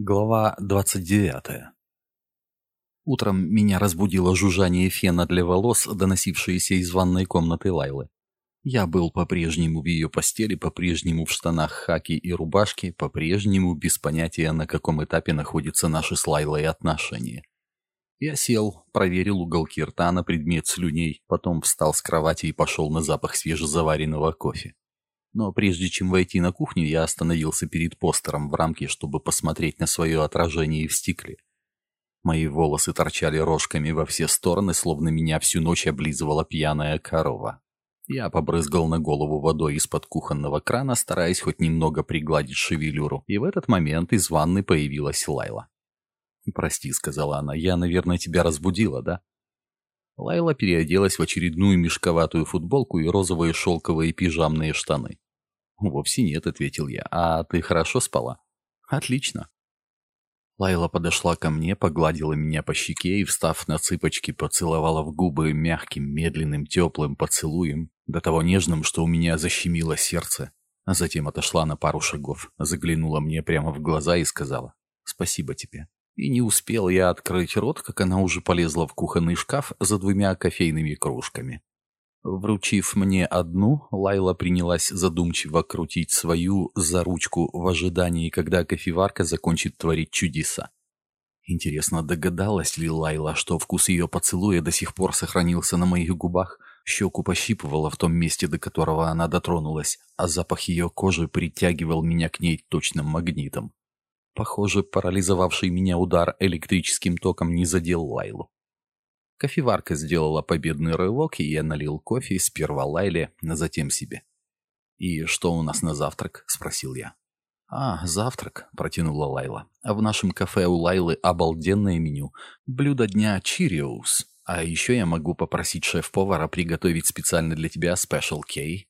Глава 29. Утром меня разбудило жужжание фена для волос, доносившееся из ванной комнаты Лайлы. Я был по-прежнему в ее постели, по-прежнему в штанах хаки и рубашке, по-прежнему без понятия, на каком этапе находятся наши с Лайлой отношения. Я сел, проверил уголки рта на предмет слюней, потом встал с кровати и пошел на запах свежезаваренного кофе. Но прежде чем войти на кухню, я остановился перед постером в рамке, чтобы посмотреть на свое отражение в стекле. Мои волосы торчали рожками во все стороны, словно меня всю ночь облизывала пьяная корова. Я побрызгал на голову водой из-под кухонного крана, стараясь хоть немного пригладить шевелюру, и в этот момент из ванны появилась Лайла. «Прости», — сказала она, — «я, наверное, тебя разбудила, да?» Лайла переоделась в очередную мешковатую футболку и розовые шелковые пижамные штаны. «Вовсе нет», — ответил я. «А ты хорошо спала?» «Отлично». Лайла подошла ко мне, погладила меня по щеке и, встав на цыпочки, поцеловала в губы мягким, медленным, теплым поцелуем, до того нежным, что у меня защемило сердце, а затем отошла на пару шагов, заглянула мне прямо в глаза и сказала «Спасибо тебе». И не успел я открыть рот, как она уже полезла в кухонный шкаф за двумя кофейными кружками. Вручив мне одну, Лайла принялась задумчиво крутить свою за ручку в ожидании, когда кофеварка закончит творить чудеса. Интересно, догадалась ли Лайла, что вкус ее поцелуя до сих пор сохранился на моих губах? Щеку пощипывала в том месте, до которого она дотронулась, а запах ее кожи притягивал меня к ней точным магнитом. Похоже, парализовавший меня удар электрическим током не задел Лайлу. Кофеварка сделала победный рывок, и я налил кофе сперва Лайле, а затем себе. «И что у нас на завтрак?» — спросил я. «А, завтрак», — протянула Лайла. «А в нашем кафе у Лайлы обалденное меню. Блюдо дня Чириус. А еще я могу попросить шеф-повара приготовить специально для тебя Special K».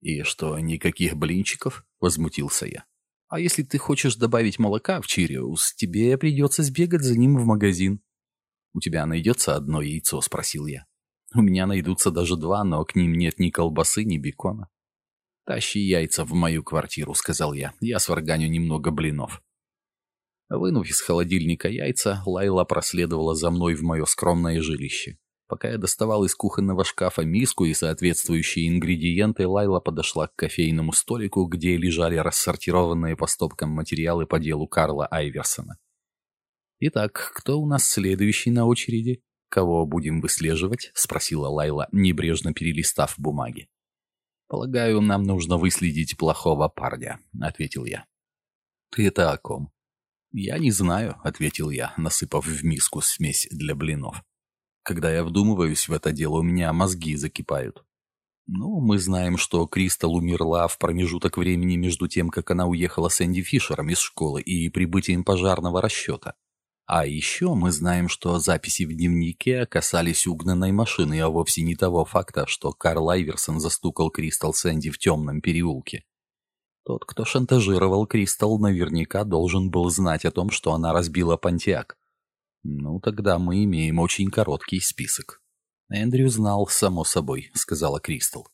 «И что, никаких блинчиков?» — возмутился я. А если ты хочешь добавить молока в Чириус, тебе придется сбегать за ним в магазин. У тебя найдется одно яйцо, спросил я. У меня найдутся даже два, но к ним нет ни колбасы, ни бекона. «Тащи яйца в мою квартиру», — сказал я. «Я сварганю немного блинов». Вынув из холодильника яйца, Лайла проследовала за мной в мое скромное жилище. Пока я доставал из кухонного шкафа миску и соответствующие ингредиенты, Лайла подошла к кофейному столику, где лежали рассортированные по стопкам материалы по делу Карла Айверсона. «Итак, кто у нас следующий на очереди? Кого будем выслеживать?» — спросила Лайла, небрежно перелистав бумаги. «Полагаю, нам нужно выследить плохого парня», — ответил я. «Ты это о ком?» «Я не знаю», — ответил я, насыпав в миску смесь для блинов. Когда я вдумываюсь в это дело, у меня мозги закипают. Ну, мы знаем, что Кристал умерла в промежуток времени между тем, как она уехала с Энди Фишером из школы и прибытием пожарного расчета. А еще мы знаем, что записи в дневнике касались угнанной машины, а вовсе не того факта, что Карл Айверсон застукал Кристал Сэнди в темном переулке. Тот, кто шантажировал Кристал, наверняка должен был знать о том, что она разбила Пантиак. «Ну, тогда мы имеем очень короткий список». «Эндрю знал, само собой», — сказала Кристал.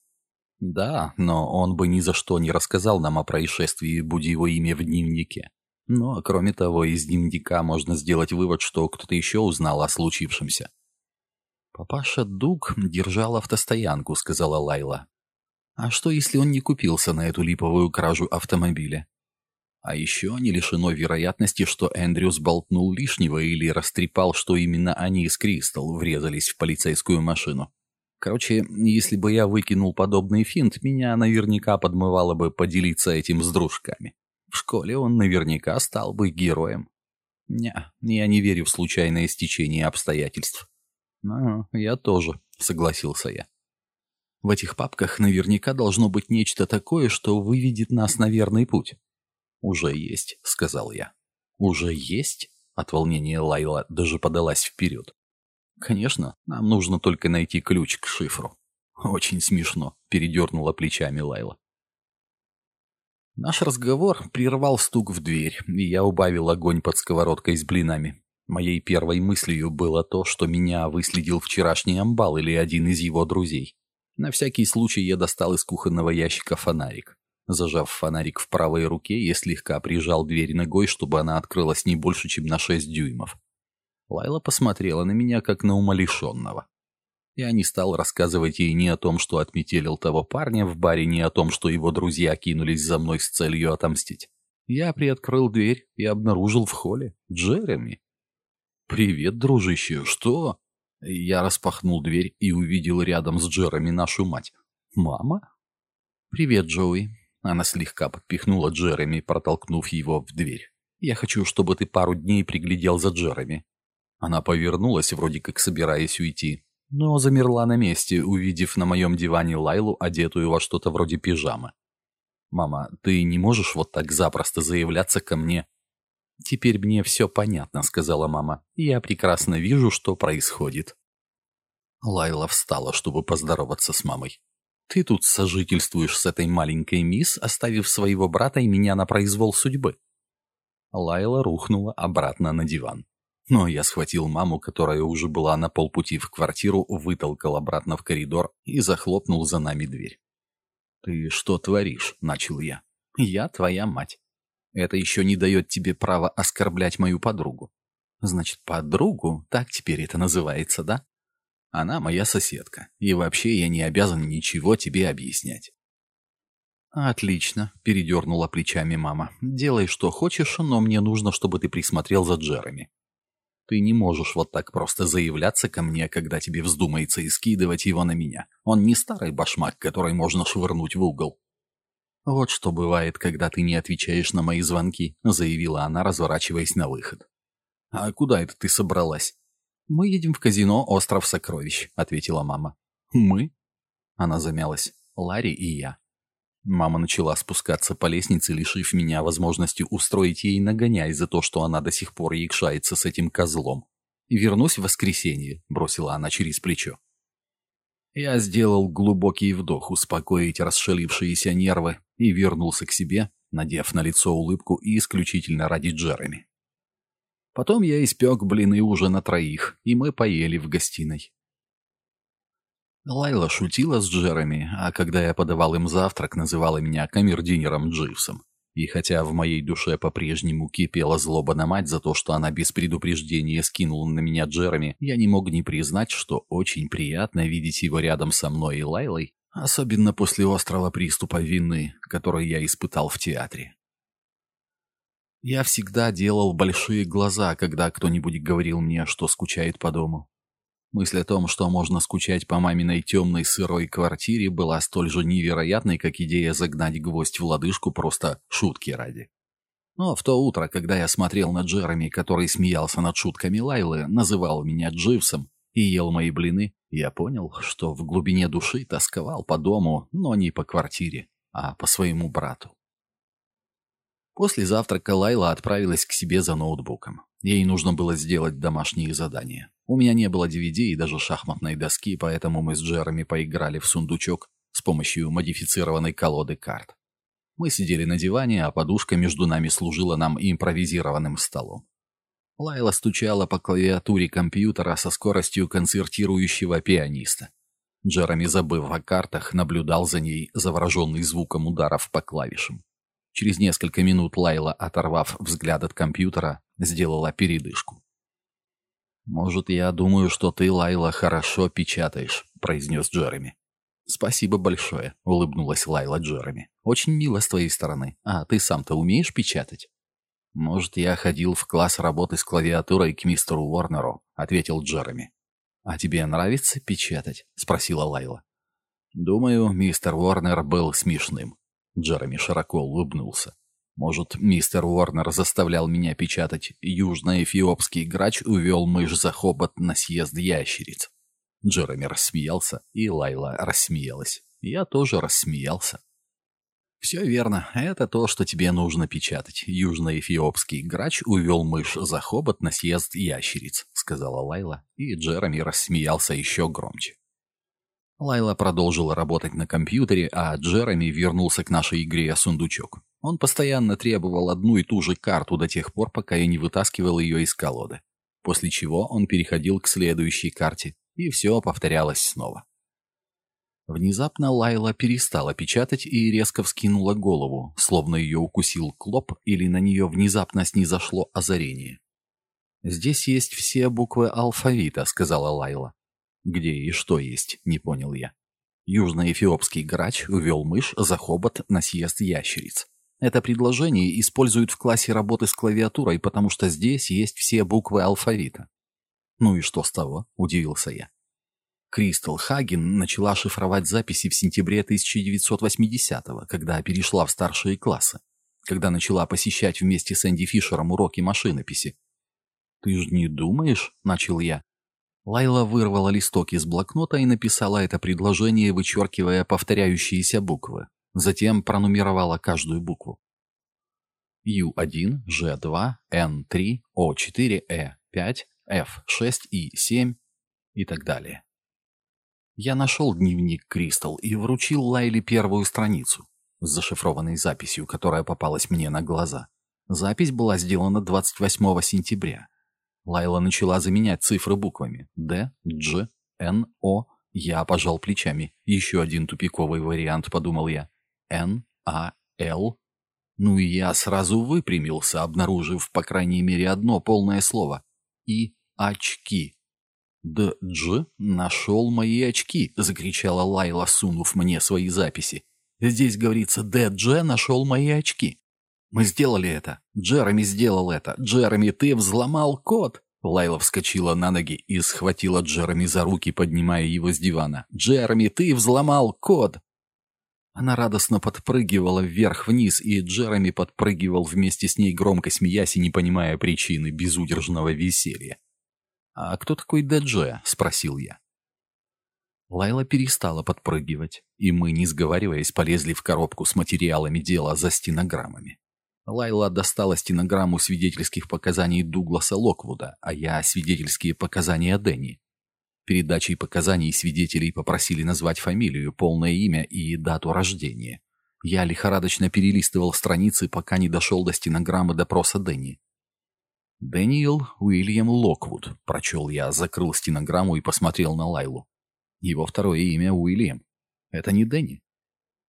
«Да, но он бы ни за что не рассказал нам о происшествии, будь его имя в дневнике. Ну, а кроме того, из дневника можно сделать вывод, что кто-то еще узнал о случившемся». «Папаша Дуг держал автостоянку», — сказала Лайла. «А что, если он не купился на эту липовую кражу автомобиля? А еще не лишено вероятности, что Эндрюс болтнул лишнего или растрепал, что именно они с Кристал врезались в полицейскую машину. Короче, если бы я выкинул подобный финт, меня наверняка подмывало бы поделиться этим с дружками. В школе он наверняка стал бы героем. Не, я не верю в случайное стечение обстоятельств. «Ага, я тоже», — согласился я. В этих папках наверняка должно быть нечто такое, что выведет нас на верный путь. «Уже есть», — сказал я. «Уже есть?» — от волнения Лайла даже подалась вперед. «Конечно, нам нужно только найти ключ к шифру». «Очень смешно», — передернула плечами Лайла. Наш разговор прервал стук в дверь, и я убавил огонь под сковородкой с блинами. Моей первой мыслью было то, что меня выследил вчерашний амбал или один из его друзей. На всякий случай я достал из кухонного ящика фонарик. Зажав фонарик в правой руке, я слегка прижал дверь ногой, чтобы она открылась не больше, чем на шесть дюймов. Лайла посмотрела на меня, как на умалишенного. Я не стал рассказывать ей ни о том, что отметелил того парня в баре, ни о том, что его друзья кинулись за мной с целью отомстить. Я приоткрыл дверь и обнаружил в холле Джереми. «Привет, дружище, что?» Я распахнул дверь и увидел рядом с Джереми нашу мать. «Мама?» «Привет, Джоуи». Она слегка подпихнула Джереми, протолкнув его в дверь. «Я хочу, чтобы ты пару дней приглядел за Джереми». Она повернулась, вроде как собираясь уйти, но замерла на месте, увидев на моем диване Лайлу, одетую во что-то вроде пижамы. «Мама, ты не можешь вот так запросто заявляться ко мне?» «Теперь мне все понятно», — сказала мама. «Я прекрасно вижу, что происходит». Лайла встала, чтобы поздороваться с мамой. «Ты тут сожительствуешь с этой маленькой мисс, оставив своего брата и меня на произвол судьбы». Лайла рухнула обратно на диван. Но я схватил маму, которая уже была на полпути в квартиру, вытолкал обратно в коридор и захлопнул за нами дверь. «Ты что творишь?» — начал я. «Я твоя мать. Это еще не дает тебе права оскорблять мою подругу». «Значит, подругу? Так теперь это называется, да?» «Она моя соседка, и вообще я не обязан ничего тебе объяснять». «Отлично», — передернула плечами мама. «Делай, что хочешь, но мне нужно, чтобы ты присмотрел за Джереми. Ты не можешь вот так просто заявляться ко мне, когда тебе вздумается и скидывать его на меня. Он не старый башмак, который можно швырнуть в угол. «Вот что бывает, когда ты не отвечаешь на мои звонки», — заявила она, разворачиваясь на выход. «А куда это ты собралась?» «Мы едем в казино «Остров сокровищ», — ответила мама. «Мы?» Она замялась. «Ларри и я». Мама начала спускаться по лестнице, лишив меня возможности устроить ей нагоняй за то, что она до сих пор якшается с этим козлом. «Вернусь в воскресенье», — бросила она через плечо. Я сделал глубокий вдох, успокоить расшалившиеся нервы, и вернулся к себе, надев на лицо улыбку и исключительно ради Джереми. Потом я испек блины уже на троих, и мы поели в гостиной. Лайла шутила с Джереми, а когда я подавал им завтрак, называла меня камердинером Дживсом. И хотя в моей душе по-прежнему кипела злоба на мать за то, что она без предупреждения скинула на меня Джереми, я не мог не признать, что очень приятно видеть его рядом со мной и Лайлой, особенно после острого приступа вины, который я испытал в театре. Я всегда делал большие глаза, когда кто-нибудь говорил мне, что скучает по дому. Мысль о том, что можно скучать по маминой темной сырой квартире, была столь же невероятной, как идея загнать гвоздь в лодыжку просто шутки ради. Но в то утро, когда я смотрел на Джереми, который смеялся над шутками Лайлы, называл меня Дживсом и ел мои блины, я понял, что в глубине души тосковал по дому, но не по квартире, а по своему брату. После завтрака Лайла отправилась к себе за ноутбуком. Ей нужно было сделать домашние задания. У меня не было DVD и даже шахматной доски, поэтому мы с Джереми поиграли в сундучок с помощью модифицированной колоды карт. Мы сидели на диване, а подушка между нами служила нам импровизированным столом. Лайла стучала по клавиатуре компьютера со скоростью концертирующего пианиста. Джереми, забыв о картах, наблюдал за ней, завороженный звуком ударов по клавишам. Через несколько минут Лайла, оторвав взгляд от компьютера, сделала передышку. «Может, я думаю, что ты, Лайла, хорошо печатаешь», — произнес Джереми. «Спасибо большое», — улыбнулась Лайла Джереми. «Очень мило с твоей стороны. А ты сам-то умеешь печатать?» «Может, я ходил в класс работы с клавиатурой к мистеру Уорнеру», — ответил Джереми. «А тебе нравится печатать?» — спросила Лайла. «Думаю, мистер Уорнер был смешным». Джереми широко улыбнулся. Может, мистер Уорнер заставлял меня печатать «Южно-эфиопский грач увел мышь за хобот на съезд ящериц». Джереми рассмеялся, и Лайла рассмеялась. Я тоже рассмеялся. «Все верно. Это то, что тебе нужно печатать. Южно-эфиопский грач увел мышь за хобот на съезд ящериц», — сказала Лайла, и Джереми рассмеялся еще громче. Лайла продолжила работать на компьютере, а Джереми вернулся к нашей игре «Сундучок». Он постоянно требовал одну и ту же карту до тех пор, пока я не вытаскивал ее из колоды. После чего он переходил к следующей карте, и все повторялось снова. Внезапно Лайла перестала печатать и резко вскинула голову, словно ее укусил клоп или на нее внезапно снизошло озарение. «Здесь есть все буквы алфавита», — сказала Лайла. «Где и что есть?» — не понял я. Южноэфиопский грач увел мышь за хобот на съезд ящериц. Это предложение используют в классе работы с клавиатурой, потому что здесь есть все буквы алфавита. «Ну и что с того?» – удивился я. Кристал Хаген начала шифровать записи в сентябре 1980-го, когда перешла в старшие классы, когда начала посещать вместе с Энди Фишером уроки машинописи. «Ты ж не думаешь?» – начал я. Лайла вырвала листок из блокнота и написала это предложение, вычеркивая повторяющиеся буквы. Затем пронумеровала каждую букву. U1, G2, N3, O4, E5, F6, I7 и так далее. Я нашел дневник Кристал и вручил Лайле первую страницу с зашифрованной записью, которая попалась мне на глаза. Запись была сделана 28 сентября. Лайла начала заменять цифры буквами D, G, N, O. Я пожал плечами. Еще один тупиковый вариант, подумал я. N, A, L. Ну и я сразу выпрямился, обнаружив, по крайней мере, одно полное слово. И очки. «Дж нашел мои очки!» — закричала Лайла, сунув мне свои записи. «Здесь говорится, Дж нашел мои очки!» «Мы сделали это! Джереми сделал это! Джереми, ты взломал код!» Лайла вскочила на ноги и схватила Джереми за руки, поднимая его с дивана. «Джереми, ты взломал код!» Она радостно подпрыгивала вверх-вниз, и Джереми подпрыгивал вместе с ней, громко смеясь и не понимая причины безудержного веселья. «А кто такой Дэдже?» — спросил я. Лайла перестала подпрыгивать, и мы, не сговариваясь, полезли в коробку с материалами дела за стенограммами. Лайла достала стенограмму свидетельских показаний Дугласа Локвуда, а я — свидетельские показания Дэнни. Передачей показаний свидетелей попросили назвать фамилию, полное имя и дату рождения. Я лихорадочно перелистывал страницы, пока не дошел до стенограммы допроса Дэнни. «Дэниел Уильям Локвуд», — прочел я, закрыл стенограмму и посмотрел на Лайлу. Его второе имя Уильям. Это не Дэнни.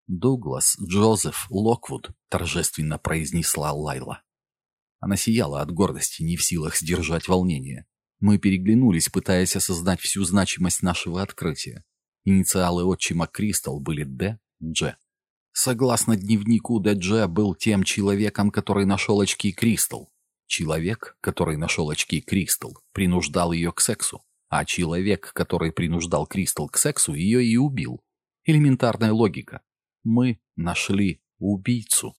«Дуглас Джозеф Локвуд», — торжественно произнесла Лайла. Она сияла от гордости, не в силах сдержать волнение. Мы переглянулись, пытаясь осознать всю значимость нашего открытия. Инициалы отчима Кристал были Д. Дж. Согласно дневнику, Д. Дж был тем человеком, который нашел очки Кристал. Человек, который нашел очки Кристал, принуждал ее к сексу, а человек, который принуждал Кристал к сексу, ее и убил. Элементарная логика. Мы нашли убийцу.